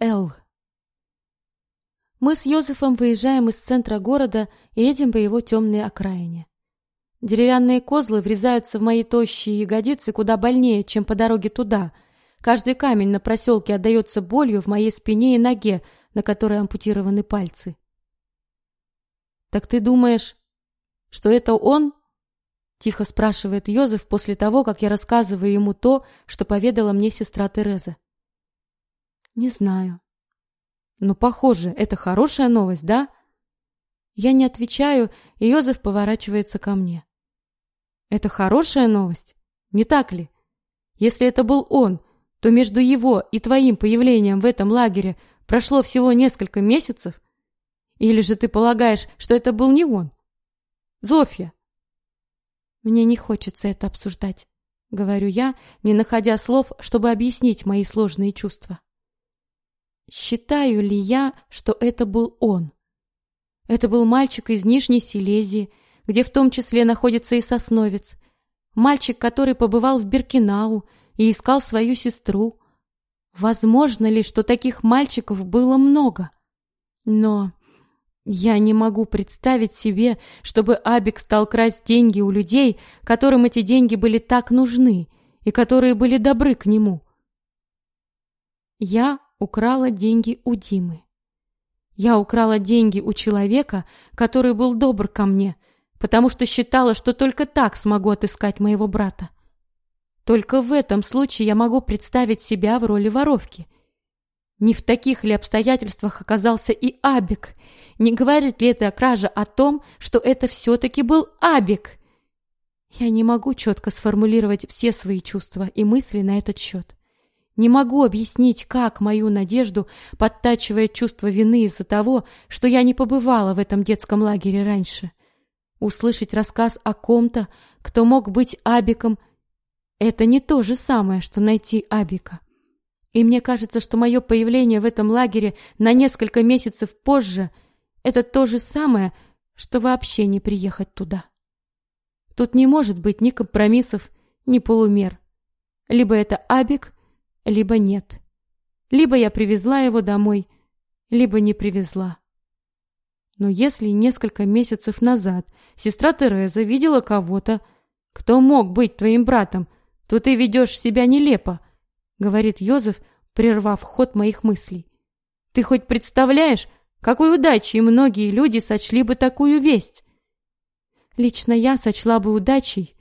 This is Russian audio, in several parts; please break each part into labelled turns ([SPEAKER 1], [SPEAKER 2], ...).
[SPEAKER 1] Л. Мы с Йозефом выезжаем из центра города и едем по его темной окраине. Деревянные козлы врезаются в мои тощие ягодицы куда больнее, чем по дороге туда. Каждый камень на проселке отдается болью в моей спине и ноге, на которой ампутированы пальцы. Так ты думаешь, что это он? тихо спрашивает Йозеф после того, как я рассказываю ему то, что поведала мне сестра Тереза. Не знаю. Но, похоже, это хорошая новость, да? Я не отвечаю, и Йозеф поворачивается ко мне. Это хорошая новость, не так ли? Если это был он, то между его и твоим появлением в этом лагере прошло всего несколько месяцев? Или же ты полагаешь, что это был не он? Зофья. Мне не хочется это обсуждать, говорю я, не находя слов, чтобы объяснить мои сложные чувства. Считаю ли я, что это был он? Это был мальчик из Нижней Силезии, где в том числе находится и Сосновец. Мальчик, который побывал в Беркинау и искал свою сестру. Возможно ли, что таких мальчиков было много? Но я не могу представить себе, чтобы Абик стал красть деньги у людей, которым эти деньги были так нужны и которые были добры к нему. Я украла деньги у Димы. Я украла деньги у человека, который был добр ко мне, потому что считала, что только так смогу отыскать моего брата. Только в этом случае я могу представить себя в роли воровки. Не в таких ли обстоятельствах оказался и Абик? Не говорит ли эта кража о том, что это все-таки был Абик? Я не могу четко сформулировать все свои чувства и мысли на этот счет. Не могу объяснить, как мою надежду подтачивает чувство вины из-за того, что я не побывала в этом детском лагере раньше. Услышать рассказ о ком-то, кто мог быть Абиком, это не то же самое, что найти Абика. И мне кажется, что мое появление в этом лагере на несколько месяцев позже это то же самое, что вообще не приехать туда. Тут не может быть ни компромиссов, ни полумер. Либо это Абик, либо нет. Либо я привезла его домой, либо не привезла. Но если несколько месяцев назад сестра Тереза видела кого-то, кто мог быть твоим братом, то ты ведешь себя нелепо, говорит Йозеф, прервав ход моих мыслей. Ты хоть представляешь, какой удачей многие люди сочли бы такую весть? Лично я сочла бы удачей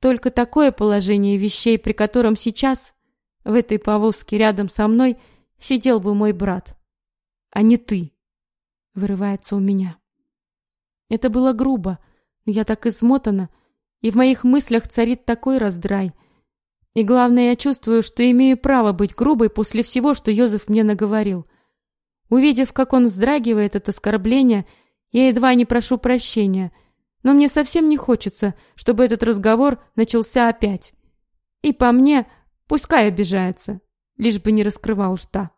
[SPEAKER 1] только такое положение вещей, при котором сейчас в этой повозке рядом со мной сидел бы мой брат, а не ты. Вырывается у меня. Это было грубо, но я так измотана, и в моих мыслях царит такой раздрай. И главное, я чувствую, что имею право быть грубой после всего, что Йозеф мне наговорил. Увидев, как он вздрагивает от оскорбления, я едва не прошу прощения, но мне совсем не хочется, чтобы этот разговор начался опять. И по мне, Пускай обижается, лишь бы не раскрывал рта.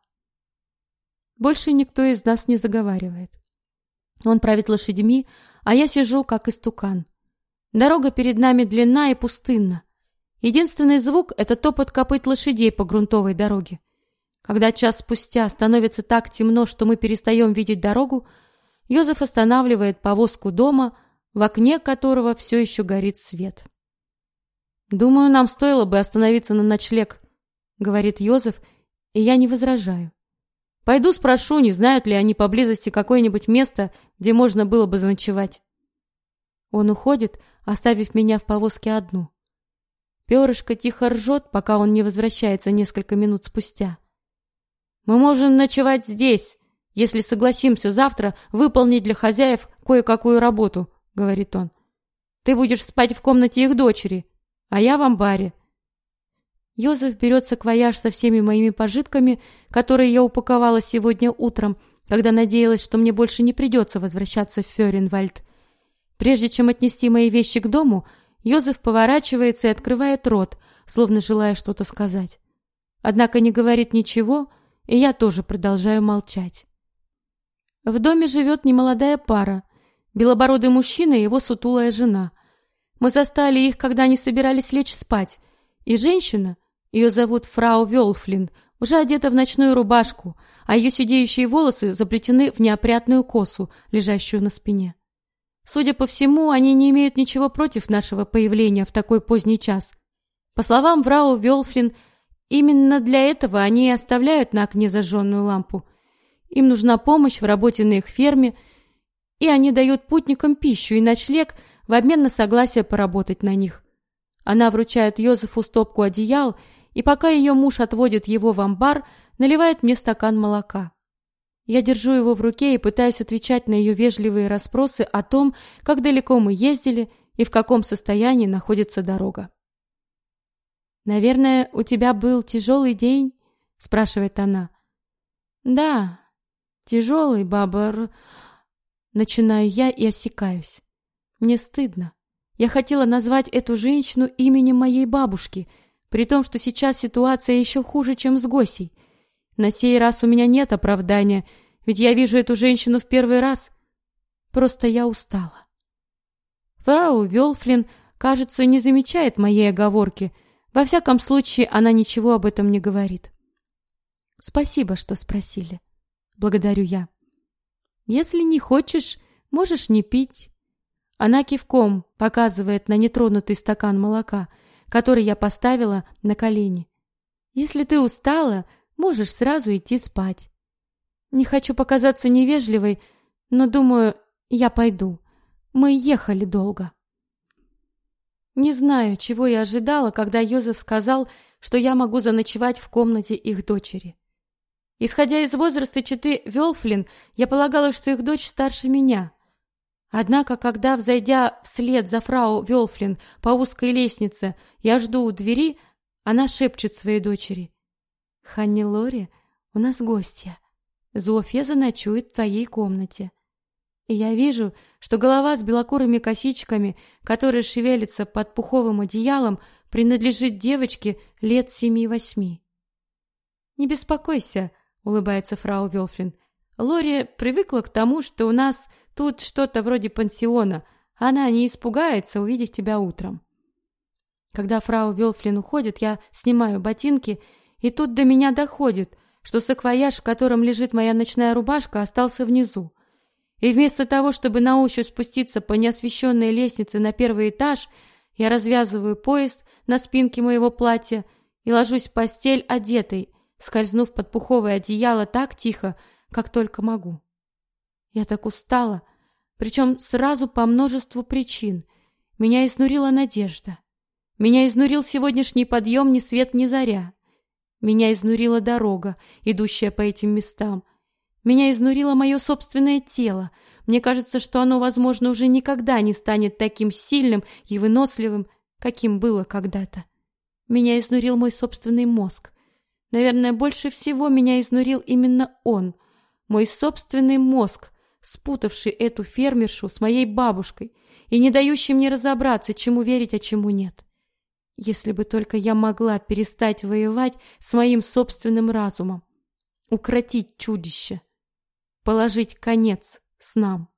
[SPEAKER 1] Больше никто из нас не заговаривает. Он правит лошадьми, а я сижу как истукан. Дорога перед нами длинна и пустынна. Единственный звук это топот копыт лошадей по грунтовой дороге. Когда час спустя становится так темно, что мы перестаем видеть дорогу, Йозеф останавливает повозку дома, в окне которого все еще горит свет. Думаю, нам стоило бы остановиться на ночлег, говорит Йозеф, и я не возражаю. Пойду спрошу, не знают ли они поблизости какое-нибудь место, где можно было бы заночевать. Он уходит, оставив меня в повозке одну. Перышко тихо ржет, пока он не возвращается несколько минут спустя. Мы можем ночевать здесь, если согласимся завтра выполнить для хозяев кое-какую работу, говорит он. Ты будешь спать в комнате их дочери, а я в амбаре. Йозеф берет саквояж со всеми моими пожитками, которые я упаковала сегодня утром, когда надеялась, что мне больше не придется возвращаться в Фёренвальд. Прежде чем отнести мои вещи к дому, Йозеф поворачивается и открывает рот, словно желая что-то сказать. Однако не говорит ничего, и я тоже продолжаю молчать. В доме живет немолодая пара, белобородый мужчина и его сутулая жена – мы застали их, когда они собирались лечь спать, и женщина, ее зовут фрау Вёлфлин, уже одета в ночную рубашку, а ее сидеющие волосы заплетены в неопрятную косу, лежащую на спине. Судя по всему, они не имеют ничего против нашего появления в такой поздний час. По словам Врау Вёлфлин, именно для этого они и оставляют на окне зажженную лампу. Им нужна помощь в работе на их ферме, и они дают путникам пищу и ночлег в обмен на согласие поработать на них. Она вручает Йозефу стопку одеял, и пока ее муж отводит его в амбар, наливает мне стакан молока. Я держу его в руке и пытаюсь отвечать на ее вежливые расспросы о том, как далеко мы ездили и в каком состоянии находится дорога. «Наверное, у тебя был тяжелый день?» — спрашивает она. «Да, тяжелый, бабар...» Начинаю я и осекаюсь. Мне стыдно. Я хотела назвать эту женщину именем моей бабушки, при том, что сейчас ситуация еще хуже, чем с Госей. На сей раз у меня нет оправдания, ведь я вижу эту женщину в первый раз. Просто я устала. Фрау Вёлфлин, кажется, не замечает моей оговорки. Во всяком случае, она ничего об этом не говорит. Спасибо, что спросили. Благодарю я. Если не хочешь, можешь не пить. Она кивком показывает на нетронутый стакан молока, который я поставила на колени. Если ты устала, можешь сразу идти спать. Не хочу показаться невежливой, но думаю, я пойду. Мы ехали долго. Не знаю, чего я ожидала, когда Йозеф сказал, что я могу заночевать в комнате их дочери. Исходя из возраста читы Вёлфлин, я полагала, что их дочь старше меня. Однако, когда, взойдя вслед за фрау Вёлфлин по узкой лестнице, я жду у двери, она шепчет своей дочери. «Ханни Лори, у нас гостья. Зофья заночует в твоей комнате». И я вижу, что голова с белокурыми косичками, которая шевелится под пуховым одеялом, принадлежит девочке лет семи-восьми. «Не беспокойся», — улыбается фрау Вёлфлин. «Лори привыкла к тому, что у нас Тут что-то вроде пансиона. Она не испугается, увидев тебя утром. Когда фрау Вилфлин уходит, я снимаю ботинки, и тут до меня доходит, что саквояж, в котором лежит моя ночная рубашка, остался внизу. И вместо того, чтобы на ощупь спуститься по неосвещенной лестнице на первый этаж, я развязываю пояс на спинке моего платья и ложусь в постель одетой, скользнув под пуховое одеяло так тихо, как только могу. Я так устала, причем сразу по множеству причин. Меня изнурила надежда. Меня изнурил сегодняшний подъем ни свет ни заря. Меня изнурила дорога, идущая по этим местам. Меня изнурило мое собственное тело. Мне кажется, что оно, возможно, уже никогда не станет таким сильным и выносливым, каким было когда-то. Меня изнурил мой собственный мозг. Наверное, больше всего меня изнурил именно он, мой собственный мозг, спутавший эту фермершу с моей бабушкой и не дающий мне разобраться, чему верить, а чему нет. Если бы только я могла перестать воевать с моим собственным разумом, укротить чудище, положить конец снам.